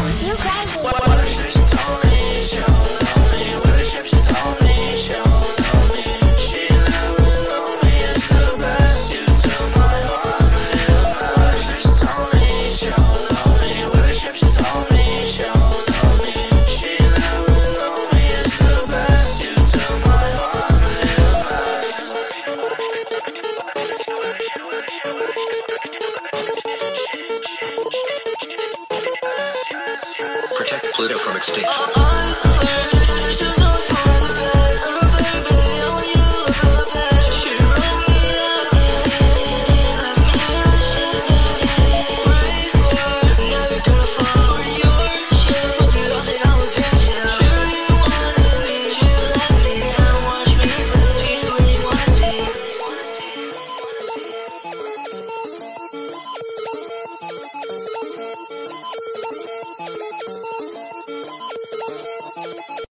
You guys. protect Pluto from extinction. Uh, uh, uh.